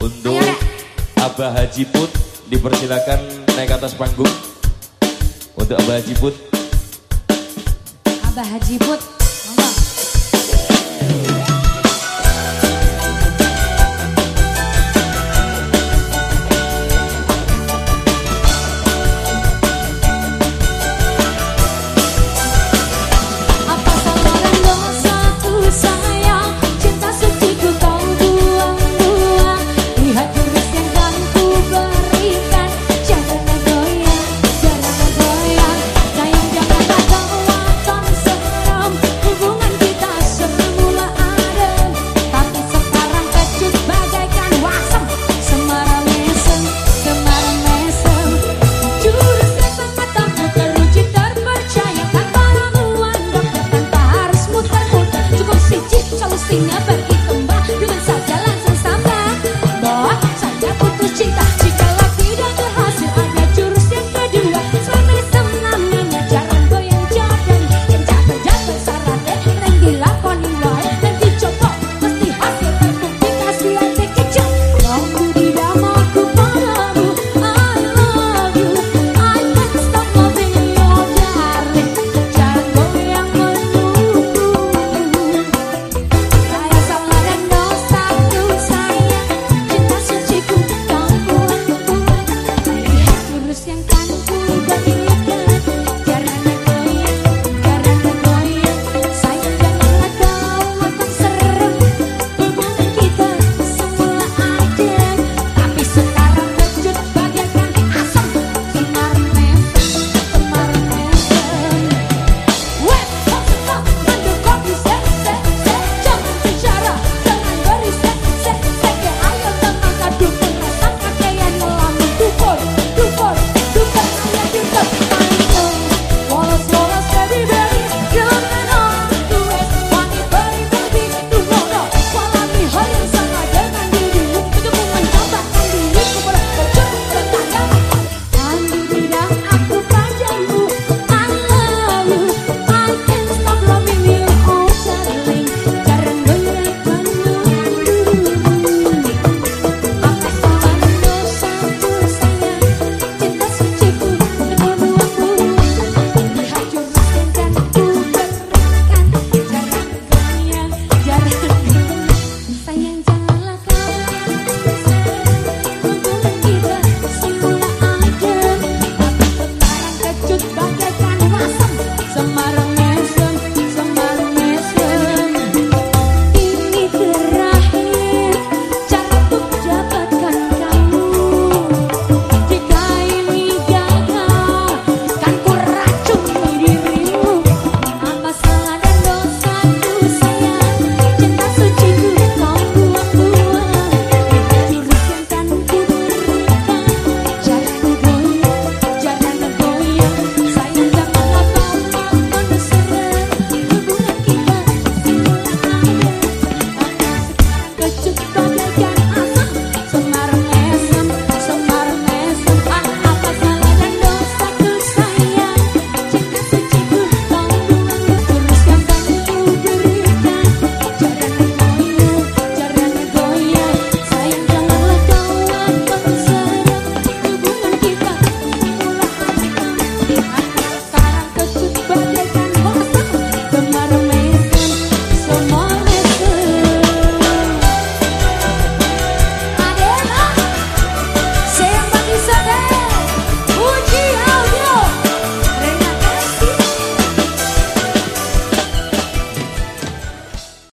Untuk Abah Haji Put dipersilakan naik ke atas panggung. Untuk Abah Haji Put. Abah Haji Put, monggo.